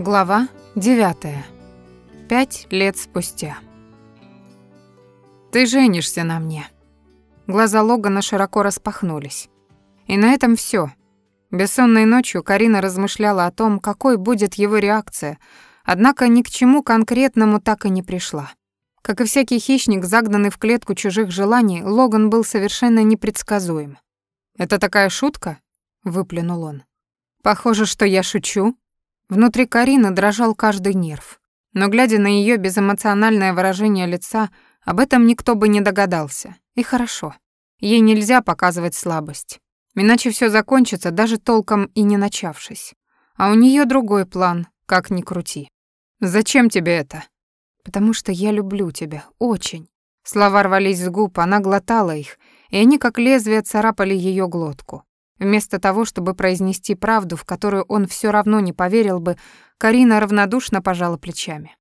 Глава 9. Пять лет спустя. «Ты женишься на мне». Глаза Логана широко распахнулись. И на этом все. Бессонной ночью Карина размышляла о том, какой будет его реакция, однако ни к чему конкретному так и не пришла. Как и всякий хищник, загнанный в клетку чужих желаний, Логан был совершенно непредсказуем. «Это такая шутка?» — выплюнул он. «Похоже, что я шучу», Внутри Карины дрожал каждый нерв. Но глядя на ее безэмоциональное выражение лица, об этом никто бы не догадался. И хорошо. Ей нельзя показывать слабость. Иначе все закончится, даже толком и не начавшись. А у нее другой план, как ни крути. «Зачем тебе это?» «Потому что я люблю тебя, очень». Слова рвались с губ, она глотала их, и они как лезвие царапали ее глотку. Вместо того, чтобы произнести правду, в которую он все равно не поверил бы, Карина равнодушно пожала плечами.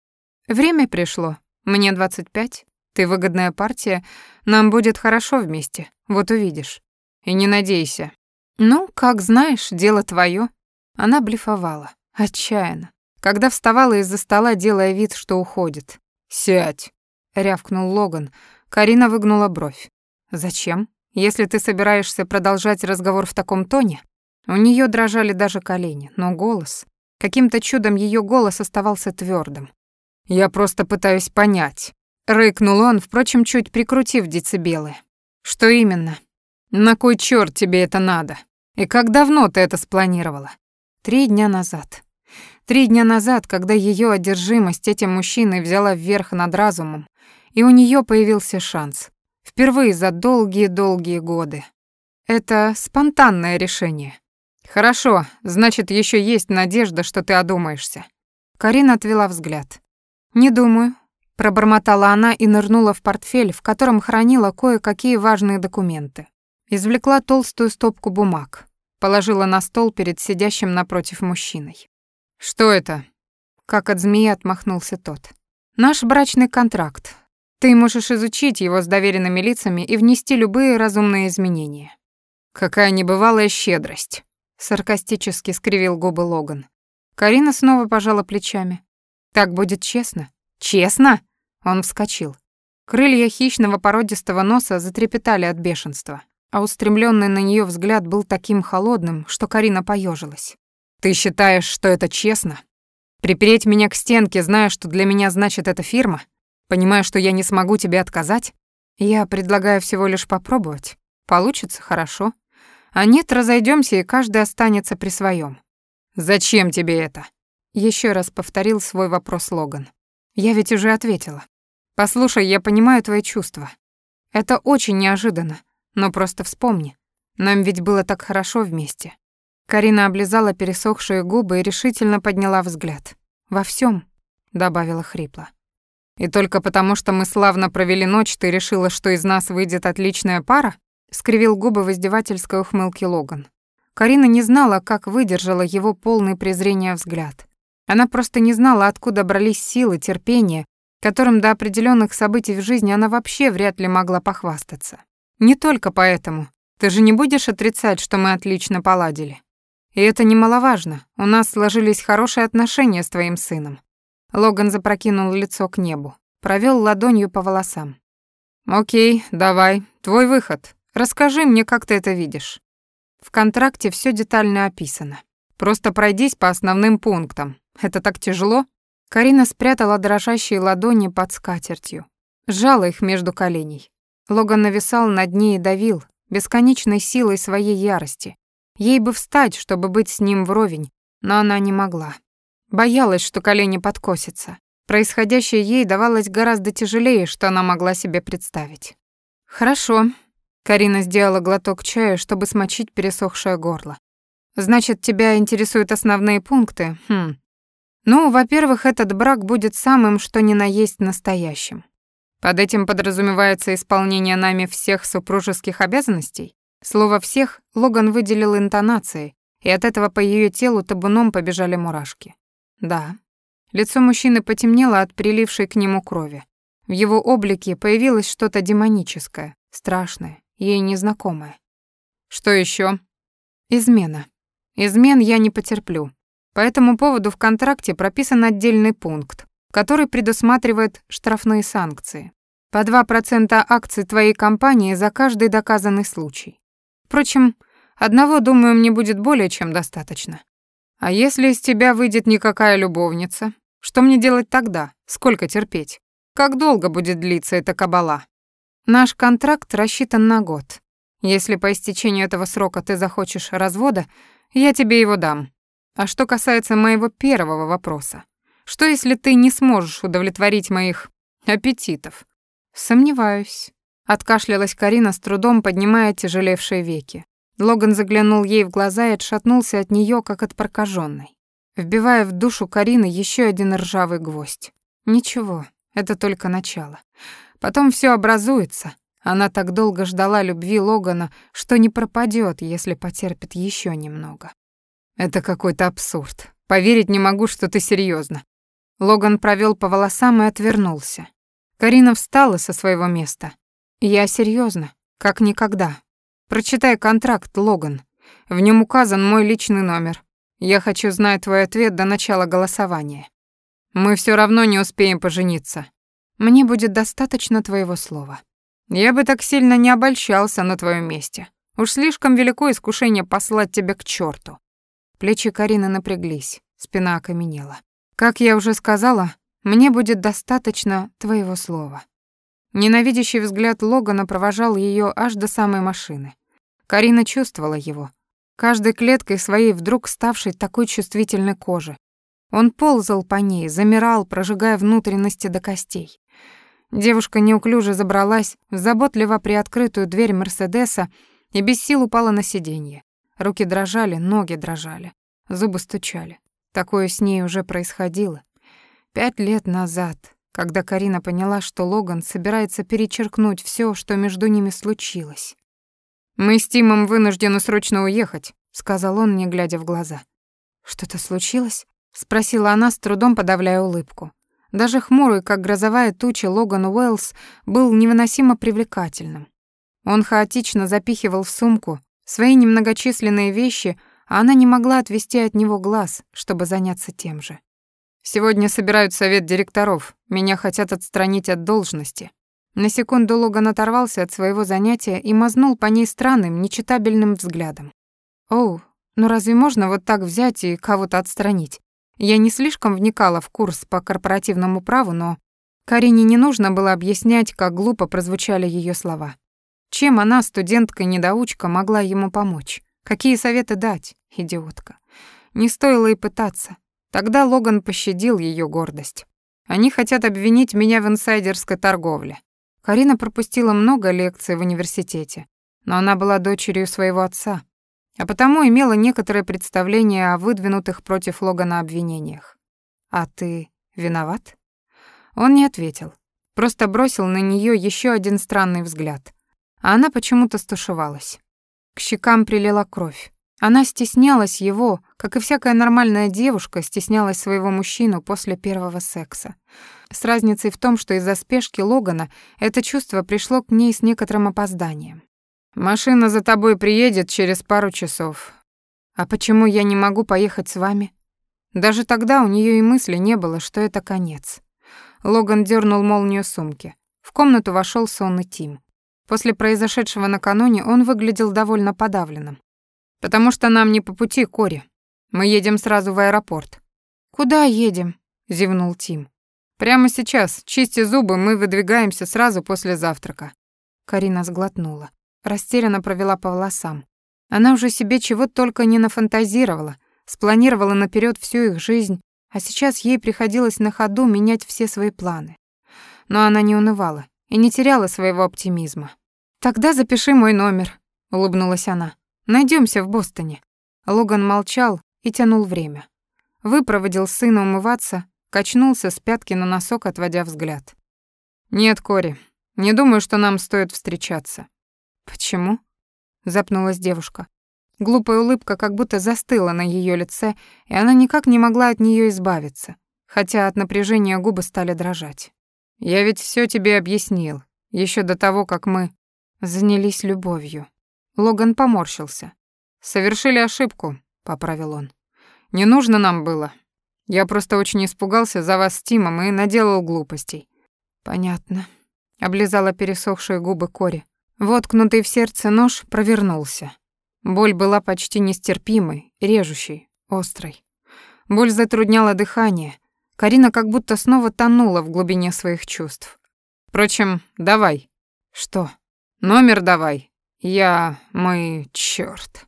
«Время пришло. Мне 25. Ты выгодная партия. Нам будет хорошо вместе. Вот увидишь. И не надейся. Ну, как знаешь, дело твое. Она блефовала. Отчаянно. Когда вставала из-за стола, делая вид, что уходит. «Сядь», — рявкнул Логан. Карина выгнула бровь. «Зачем?» Если ты собираешься продолжать разговор в таком тоне, у нее дрожали даже колени, но голос, каким-то чудом ее голос оставался твердым. Я просто пытаюсь понять, рыкнул он, впрочем, чуть прикрутив децибелы. Что именно? На кой черт тебе это надо? И как давно ты это спланировала? Три дня назад. Три дня назад, когда ее одержимость этим мужчиной взяла вверх над разумом, и у нее появился шанс. Впервые за долгие-долгие годы. Это спонтанное решение. Хорошо, значит, еще есть надежда, что ты одумаешься. Карина отвела взгляд. Не думаю, пробормотала она и нырнула в портфель, в котором хранила кое-какие важные документы. Извлекла толстую стопку бумаг, положила на стол перед сидящим напротив мужчиной. Что это? Как от змеи отмахнулся тот. Наш брачный контракт, ты можешь изучить его с доверенными лицами и внести любые разумные изменения. Какая небывалая щедрость, саркастически скривил губы Логан. Карина снова пожала плечами. Так будет честно? Честно? Он вскочил. Крылья хищного породистого носа затрепетали от бешенства, а устремленный на нее взгляд был таким холодным, что Карина поежилась. Ты считаешь, что это честно? Припереть меня к стенке, зная, что для меня значит эта фирма? Понимая, что я не смогу тебе отказать, я предлагаю всего лишь попробовать. Получится хорошо. А нет, разойдемся и каждый останется при своем. Зачем тебе это? Еще раз повторил свой вопрос Логан. Я ведь уже ответила. Послушай, я понимаю твои чувства. Это очень неожиданно, но просто вспомни. Нам ведь было так хорошо вместе. Карина облизала пересохшие губы и решительно подняла взгляд. Во всем, добавила хрипло. И только потому, что мы славно провели ночь, ты решила, что из нас выйдет отличная пара? скривил губы в издевательской ухмылке Логан. Карина не знала, как выдержала его полный презрения взгляд. Она просто не знала, откуда брались силы, терпение, которым до определенных событий в жизни она вообще вряд ли могла похвастаться. Не только поэтому. Ты же не будешь отрицать, что мы отлично поладили. И это немаловажно. У нас сложились хорошие отношения с твоим сыном. Логан запрокинул лицо к небу, провел ладонью по волосам. «Окей, давай, твой выход. Расскажи мне, как ты это видишь». В контракте все детально описано. Просто пройдись по основным пунктам. Это так тяжело? Карина спрятала дрожащие ладони под скатертью, сжала их между коленей. Логан нависал над ней и давил, бесконечной силой своей ярости. Ей бы встать, чтобы быть с ним вровень, но она не могла. Боялась, что колени подкосятся. Происходящее ей давалось гораздо тяжелее, что она могла себе представить. «Хорошо». Карина сделала глоток чая, чтобы смочить пересохшее горло. «Значит, тебя интересуют основные пункты? Хм. Ну, во-первых, этот брак будет самым, что ни на есть настоящим. Под этим подразумевается исполнение нами всех супружеских обязанностей? Слово «всех» Логан выделил интонацией, и от этого по ее телу табуном побежали мурашки. Да. Лицо мужчины потемнело от прилившей к нему крови. В его облике появилось что-то демоническое, страшное, ей незнакомое. Что еще? Измена. Измен я не потерплю. По этому поводу в контракте прописан отдельный пункт, который предусматривает штрафные санкции. По 2% акций твоей компании за каждый доказанный случай. Впрочем, одного, думаю, мне будет более чем достаточно. А если из тебя выйдет никакая любовница, что мне делать тогда? Сколько терпеть? Как долго будет длиться эта кабала? Наш контракт рассчитан на год. Если по истечению этого срока ты захочешь развода, я тебе его дам. А что касается моего первого вопроса, что если ты не сможешь удовлетворить моих аппетитов? Сомневаюсь. Откашлялась Карина с трудом, поднимая тяжелевшие веки. Логан заглянул ей в глаза и отшатнулся от нее, как от прокаженной, вбивая в душу Карины еще один ржавый гвоздь. Ничего, это только начало. Потом все образуется. Она так долго ждала любви Логана, что не пропадет, если потерпит еще немного. Это какой-то абсурд. Поверить не могу, что ты серьезно. Логан провел по волосам и отвернулся. Карина встала со своего места. Я серьезно, как никогда. Прочитай контракт, Логан. В нем указан мой личный номер. Я хочу знать твой ответ до начала голосования. Мы все равно не успеем пожениться. Мне будет достаточно твоего слова. Я бы так сильно не обольщался на твоем месте. Уж слишком велико искушение послать тебя к черту. Плечи Карины напряглись, спина окаменела. Как я уже сказала, мне будет достаточно твоего слова. Ненавидящий взгляд Логана провожал ее аж до самой машины. Карина чувствовала его, каждой клеткой своей вдруг ставшей такой чувствительной кожи. Он ползал по ней, замирал, прожигая внутренности до костей. Девушка неуклюже забралась в заботливо приоткрытую дверь Мерседеса и без сил упала на сиденье. Руки дрожали, ноги дрожали, зубы стучали. Такое с ней уже происходило. Пять лет назад, когда Карина поняла, что Логан собирается перечеркнуть все, что между ними случилось. «Мы с Тимом вынуждены срочно уехать», — сказал он, не глядя в глаза. «Что-то случилось?» — спросила она, с трудом подавляя улыбку. Даже хмурый, как грозовая туча, Логан Уэллс был невыносимо привлекательным. Он хаотично запихивал в сумку свои немногочисленные вещи, а она не могла отвести от него глаз, чтобы заняться тем же. «Сегодня собирают совет директоров. Меня хотят отстранить от должности». На секунду Логан оторвался от своего занятия и мазнул по ней странным, нечитабельным взглядом. «Оу, ну разве можно вот так взять и кого-то отстранить? Я не слишком вникала в курс по корпоративному праву, но Карине не нужно было объяснять, как глупо прозвучали ее слова. Чем она, студентка-недоучка, могла ему помочь? Какие советы дать, идиотка? Не стоило и пытаться. Тогда Логан пощадил ее гордость. Они хотят обвинить меня в инсайдерской торговле. Карина пропустила много лекций в университете, но она была дочерью своего отца, а потому имела некоторое представление о выдвинутых против Логана обвинениях. «А ты виноват?» Он не ответил, просто бросил на нее еще один странный взгляд. А она почему-то стушевалась. К щекам прилила кровь. Она стеснялась его, как и всякая нормальная девушка стеснялась своего мужчину после первого секса. С разницей в том, что из-за спешки Логана это чувство пришло к ней с некоторым опозданием. Машина за тобой приедет через пару часов. А почему я не могу поехать с вами? Даже тогда у нее и мысли не было, что это конец. Логан дернул молнию сумки. В комнату вошел сонный Тим. После произошедшего накануне он выглядел довольно подавленным. «Потому что нам не по пути, Кори. Мы едем сразу в аэропорт». «Куда едем?» — зевнул Тим. «Прямо сейчас, чисти зубы, мы выдвигаемся сразу после завтрака». Карина сглотнула растерянно провела по волосам. Она уже себе чего только не нафантазировала, спланировала наперед всю их жизнь, а сейчас ей приходилось на ходу менять все свои планы. Но она не унывала и не теряла своего оптимизма. «Тогда запиши мой номер», — улыбнулась она. Найдемся в Бостоне». Логан молчал и тянул время. Выпроводил сына умываться, качнулся с пятки на носок, отводя взгляд. «Нет, Кори, не думаю, что нам стоит встречаться. «Почему?» — запнулась девушка. Глупая улыбка как будто застыла на ее лице, и она никак не могла от нее избавиться, хотя от напряжения губы стали дрожать. «Я ведь все тебе объяснил, еще до того, как мы занялись любовью». Логан поморщился. «Совершили ошибку», — поправил он. Не нужно нам было. Я просто очень испугался за вас с Тимом и наделал глупостей». «Понятно», — облизала пересохшие губы Кори. Воткнутый в сердце нож провернулся. Боль была почти нестерпимой, режущей, острой. Боль затрудняла дыхание. Карина как будто снова тонула в глубине своих чувств. Впрочем, давай. Что? Номер давай. Я... мы... чёрт.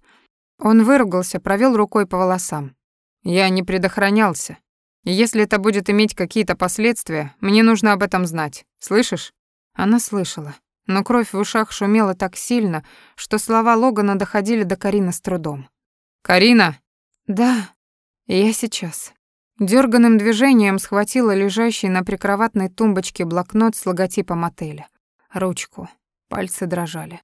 Он выругался, провел рукой по волосам. Я не предохранялся. если это будет иметь какие-то последствия, мне нужно об этом знать. Слышишь? Она слышала, но кровь в ушах шумела так сильно, что слова Логана доходили до Карины с трудом. «Карина!» «Да, я сейчас». Дёрганным движением схватила лежащий на прикроватной тумбочке блокнот с логотипом отеля. Ручку. Пальцы дрожали.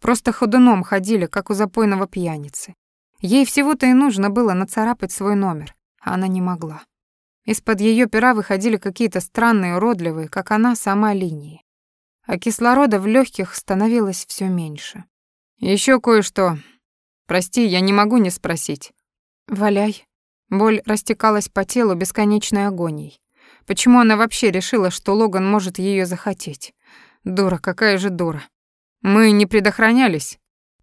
Просто ходуном ходили, как у запойного пьяницы. Ей всего-то и нужно было нацарапать свой номер, а она не могла. Из-под её пера выходили какие-то странные, уродливые, как она сама, линии. А кислорода в лёгких становилось всё меньше. Ещё кое-что. Прости, я не могу не спросить. Валяй. Боль растекалась по телу бесконечной агонией. Почему она вообще решила, что Логан может её захотеть? Дура, какая же дура. Мы не предохранялись.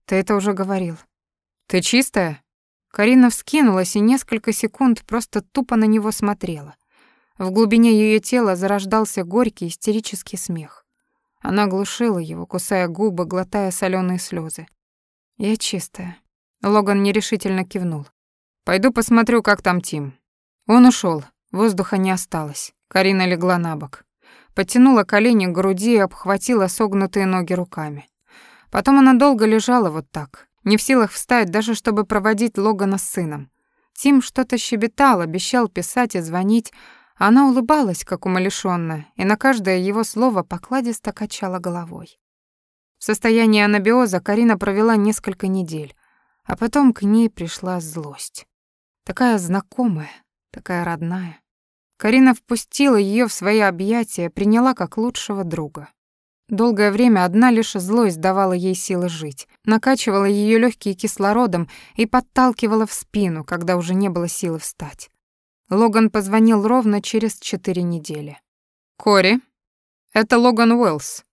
Ты это уже говорил. «Ты чистая?» Карина вскинулась и несколько секунд просто тупо на него смотрела. В глубине ее тела зарождался горький истерический смех. Она глушила его, кусая губы, глотая соленые слезы. «Я чистая». Логан нерешительно кивнул. «Пойду посмотрю, как там Тим». Он ушел, воздуха не осталось. Карина легла на бок. Подтянула колени к груди и обхватила согнутые ноги руками. Потом она долго лежала вот так, не в силах встать, даже чтобы проводить Логана с сыном. Тим что-то щебетал, обещал писать и звонить, а она улыбалась, как умалишённая, и на каждое его слово покладисто качала головой. В состоянии анабиоза Карина провела несколько недель, а потом к ней пришла злость. Такая знакомая, такая родная. Карина впустила её в свои объятия, приняла как лучшего друга. Долгое время одна лишь злость давала ей силы жить, накачивала ее легкие кислородом и подталкивала в спину, когда уже не было силы встать. Логан позвонил ровно через четыре недели. «Кори, это Логан Уэллс».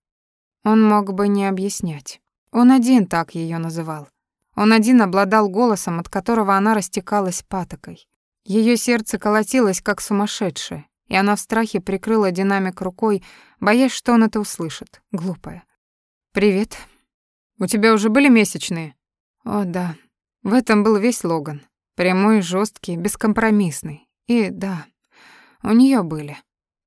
Он мог бы не объяснять. Он один так ее называл. Он один обладал голосом, от которого она растекалась патокой. Ее сердце колотилось, как сумасшедшее, и она в страхе прикрыла динамик рукой, боясь, что он это услышит. Глупая. «Привет. У тебя уже были месячные?» «О, да. В этом был весь Логан. Прямой, жесткий, бескомпромиссный. И да, у нее были.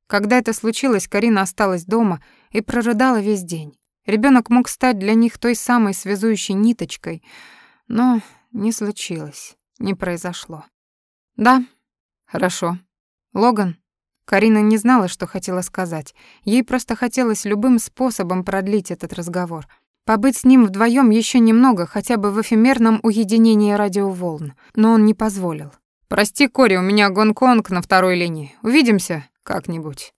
Когда это случилось, Карина осталась дома и прорыдала весь день. Ребенок мог стать для них той самой связующей ниточкой, но не случилось, не произошло. Да, хорошо. Логан, Карина не знала, что хотела сказать. Ей просто хотелось любым способом продлить этот разговор. Побыть с ним вдвоем еще немного, хотя бы в эфемерном уединении радиоволн. Но он не позволил. «Прости, Кори, у меня Гонконг на второй линии. Увидимся как-нибудь».